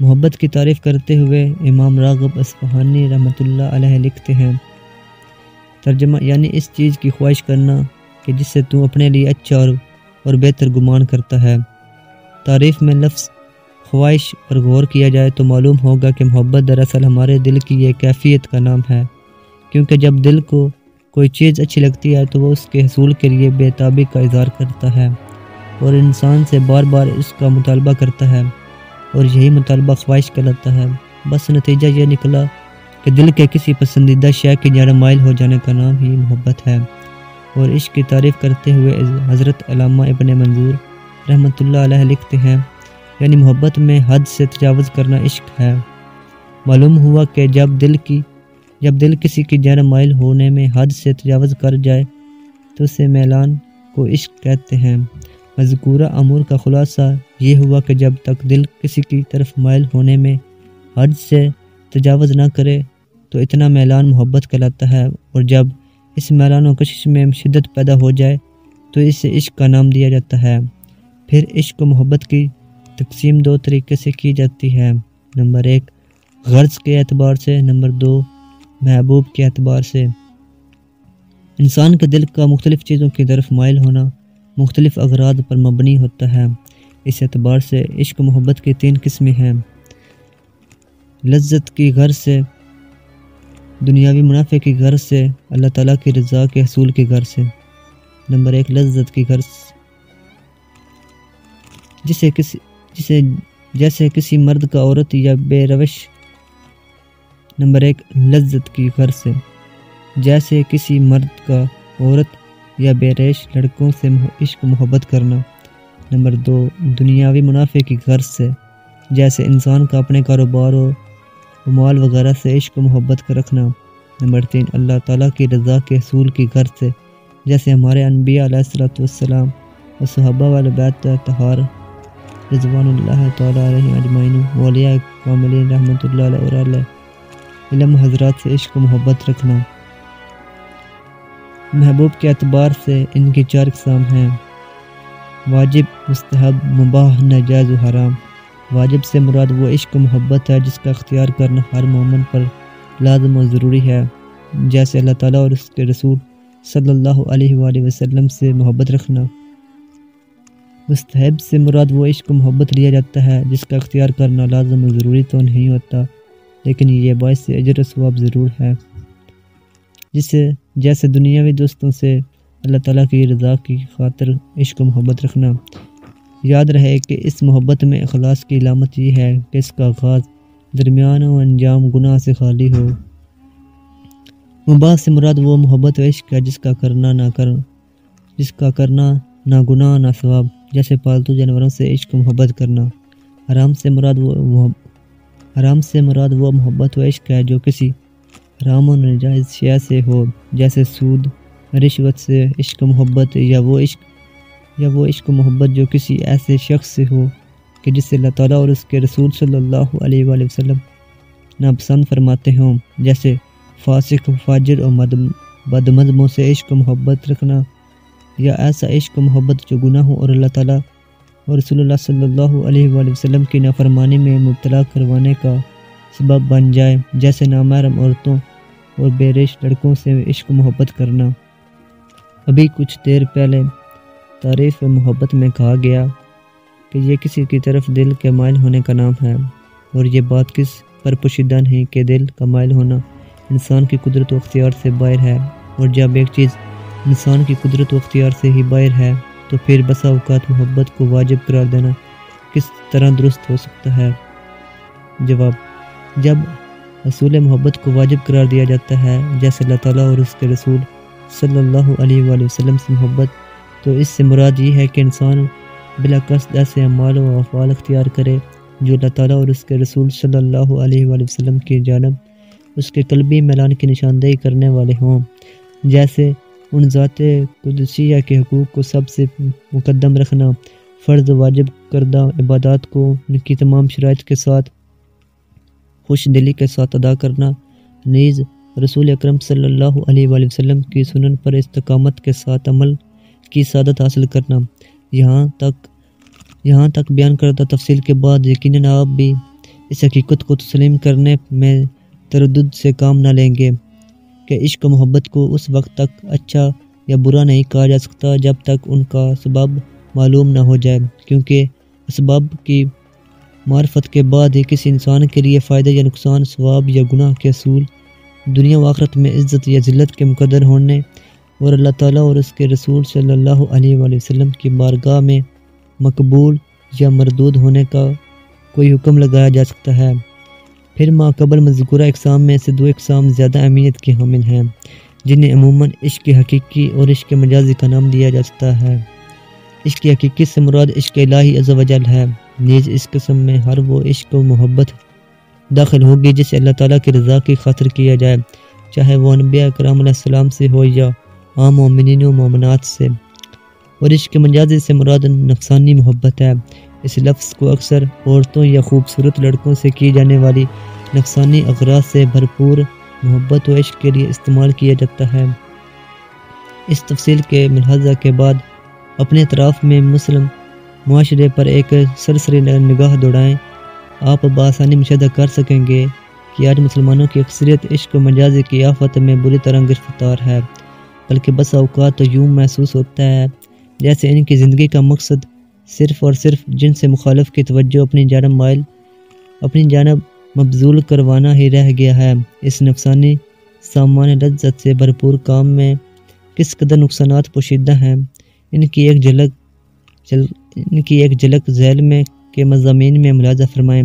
محبت کی تعریف کرتے ہوئے امام راغب اصفہانی رحمۃ اللہ علیہ لکھتے ہیں، ترجمہ یعنی اس چیز کی خواہش کرنا کہ جس سے تو اپنے لیے اچھا اور اور بہتر گمان کرتا ہے۔ تعریف میں لفظ خواہش پر غور کیا جائے تو معلوم ہوگا کہ محبت دراصل ہمارے دل کی یہ کیفیت کا نام ہے۔ کیونکہ جب دل کو کوئی چیز اچھی لگتی ہے تو وہ اس کے حصول کے لیے بے تابی کا اظہار کرتا ہے اور انسان سے بار بار اس کا مطالبہ کرتا ہے۔ اور یہی مطالبہ خواہش کہلاتا ہے۔ بس نتیجہ یہ نکلا کہ دل کے کسی پسندیدہ شے کی جڑ مائل ہو جانے کا نام ہی محبت ہے۔ اور عشق کی تعریف کرتے ہوئے حضرت علامہ ابن منظور رحمۃ اللہ علیہ لکھتے ہیں یعنی محبت میں حد سے تجاوز کرنا عشق ہے۔ معلوم ہوا کہ جب دل کی، جب دل کسی کی جڑ مائل ہونے میں حد سے تجاوز کر جائے تو اسے میلان کو عشق کہتے ہیں۔ مذکورہ امور کا خلاصہ یہ ہوا کہ جب تک دل کسی کی طرف مائل ہونے میں حد سے تجاوز نہ کرے تو اتنا میلان محبت کہلاتا ہے اور جب اس میلان و کشش میں شدت پیدا ہو جائے تو اسے عشق کا نام دیا جاتا ہے۔ پھر عشق و محبت کی تقسیم دو طریقے سے کی جاتی ہے۔ نمبر ایک، غرض کے اعتبار سے۔ نمبر دو، محبوب کے اعتبار سے۔ انسان کے دل کا مختلف چیزوں کی طرف مائل ہونا۔ مختلف اغراض پر مبنی ہوتا ہے۔ اس اعتبار سے عشق محبت کی تین قسمیں ہیں۔ لذت کی غرض سے، دنیاوی منافع کی غرض سے، اللہ تعالیٰ کی رضا کے حصول کی غرض سے۔ نمبر ایک، لذت کی غرض۔ جسے کسی، جسے، جیسے کسی مرد کا عورت یا بے روش۔ نمبر ایک، لذت کی غرض سے۔ جیسے کسی مرد کا عورت یا بے ریش لڑکوں سے عشق محبت کرنا۔ نمبر دو، دنیاوی منافع کی غرض سے۔ جیسے انسان کا اپنے کاروبار و مال وغیرہ سے عشق و محبت کا رکھنا۔ نمبر تین، اللہ تعالیٰ کی رضا کے حصول کی غرض سے۔ جیسے ہمارے انبیاء علیہ السلۃ والسلام و صحابہ والے بیت تہار رضوان اللہ تعالیٰ علیہ اجمعین ولیہ کاملین رحمۃ اللہ علیہ علم حضرات سے عشق و محبت رکھنا۔ محبوب کے اعتبار سے ان کی چار اقسام ہیں۔ واجب، مستحب، مباح نجائز و حرام۔ واجب سے مراد وہ عشق و محبت ہے جس کا اختیار کرنا ہر مومن پر لازم و ضروری ہے۔ جیسے اللہ تعالیٰ اور اس کے رسول صلی اللہ علیہ وآلہ وسلم سے محبت رکھنا۔ مستحب سے مراد وہ عشق و محبت لیا جاتا ہے جس کا اختیار کرنا لازم و ضروری تو نہیں ہوتا، لیکن یہ باعث اجر و ثواب ضرور ہے۔ جسے جیسے دنیاوی دوستوں سے اللہ تعالیٰ کی رضا کی خاطر عشق و محبت رکھنا۔ یاد رہے کہ اس محبت میں اخلاص کی علامت یہ ہے کہ اس کا آغاز درمیان و انجام گناہ سے خالی ہو۔ مباح سے مراد وہ محبت و عشق ہے جس کا کرنا نہ کر، جس کا کرنا نہ گناہ نہ ثواب، جیسے پالتو جانوروں سے عشق و محبت کرنا۔ حرام سے مراد وہ حرام سے مراد وہ محبت و عشق ہے جو کسی حرام و نجائز شیع سے ہو، جیسے سود، رشوت سے عشق، محبت یا وہ عشق، یا وہ عشق و محبت جو کسی ایسے شخص سے ہو کہ جس سے اللہ تعالیٰ اور اس کے رسول صلی اللہ علیہ وآلہ وسلم ناپسند فرماتے ہوں۔ جیسے فاسق و فاجر اور بدمزموں سے عشق و محبت رکھنا یا ایسا عشق و محبت جو گناہ ہو اور اللہ تعالیٰ اور رسول اللہ صلی اللہ علیہ وآلہ وسلم کی نافرمانی میں مبتلا کروانے کا سبب بن جائے، جیسے نامحرم عورتوں اور بے لڑکوں سے عشق محبت کرنا۔ ابھی کچھ دیر پہلے تعریف و محبت میں کہا گیا کہ یہ کسی کی طرف دل کے مائل ہونے کا نام ہے اور یہ بات کس پر پوشیدہ نہیں کہ دل کا مائل ہونا انسان کی قدرت و اختیار سے باہر ہے۔ اور جب ایک چیز انسان کی قدرت و اختیار سے ہی باہر ہے تو پھر بسا اوقات محبت کو واجب قرار دینا کس طرح درست ہو سکتا ہے؟ جواب جب رسول محبت کو واجب قرار دیا جاتا ہے۔ جیسے اللہ تعالیٰ اور اس کے رسول صلی اللہ علیہ وآلہ وسلم سے محبت، تو اس سے مراد یہ ہے کہ انسان بلا قصد ایسے اعمال و افعال اختیار کرے جو اللہ تعالیٰ اور اس کے رسول صلی اللہ علیہ وآلہ وسلم کی جانب اس کے قلبی میلان کی نشاندہی کرنے والے ہوں۔ جیسے ان ذات قدسیہ کے حقوق کو سب سے مقدم رکھنا، فرض واجب کردہ عبادات کو، ان کی تمام شرائط کے ساتھ خوش دلی کے ساتھ ادا کرنا نیز رسول اکرم صلی اللہ علیہ وآلہ وسلم کی سنن پر استقامت کے ساتھ عمل کی سعادت حاصل کرنا۔ یہاں تک یہاں تک بیان کردہ تفصیل کے بعد یقیناً آپ بھی اس حقیقت کو تسلیم کرنے میں تردد سے کام نہ لیں گے کہ عشق و محبت کو اس وقت تک اچھا یا برا نہیں کہا جا سکتا جب تک ان کا سبب معلوم نہ ہو جائے، کیونکہ اسباب کی معرفت کے بعد ہی کسی انسان کے لیے فائدہ یا نقصان، ثواب یا گناہ کے اصول، دنیا و آخرت میں عزت یا ذلت کے مقدر ہونے اور اللہ تعالیٰ اور اس کے رسول صلی اللہ علیہ وآلہ وسلم کی بارگاہ میں مقبول یا مردود ہونے کا کوئی حکم لگایا جا سکتا ہے۔ پھر ماں قبل مذکورہ اقسام میں سے دو اقسام زیادہ اہمیت کے حامل ہیں، جنہیں عموماً عشق حقیقی اور عشق مجازی کا نام دیا جا سکتا ہے۔ عشق حقیقی سے مراد عشق الہی عز و جل ہے۔ نیز اس قسم میں ہر وہ عشق و محبت داخل ہوگی جسے اللہ تعالیٰ کی رضا کی خاطر کیا جائے، چاہے وہ انبیاء کرام علیہ السلام سے ہو یا عام مومنین و مومنات سے۔ اور عشق مجازی سے مراد نفسانی محبت ہے۔ اس لفظ کو اکثر عورتوں یا خوبصورت لڑکوں سے کی جانے والی نفسانی اغراض سے بھرپور محبت و عشق کے لیے استعمال کیا جاتا ہے۔ اس تفصیل کے ملحظہ کے بعد اپنے اطراف میں مسلم معاشرے پر ایک سرسری نگاہ دوڑائیں۔ آپ بآسانی مشاہدہ کر سکیں گے کہ آج مسلمانوں کی اکثریت عشق و مجازی کی آفت میں بری طرح گرفتار ہے، بلکہ بس اوقات تو یوں محسوس ہوتا ہے جیسے ان کی زندگی کا مقصد صرف اور صرف جن سے مخالف کی توجہ اپنی جانب مائل، اپنی جانب مبزول کروانا ہی رہ گیا ہے۔ اس نفسانی سامان لذت سے بھرپور کام میں کس قدر نقصانات پوشیدہ ہیں، ان کی ایک جھلک ان کی ایک جھلک ذیل میں کے مضامین میں ملازہ فرمائیں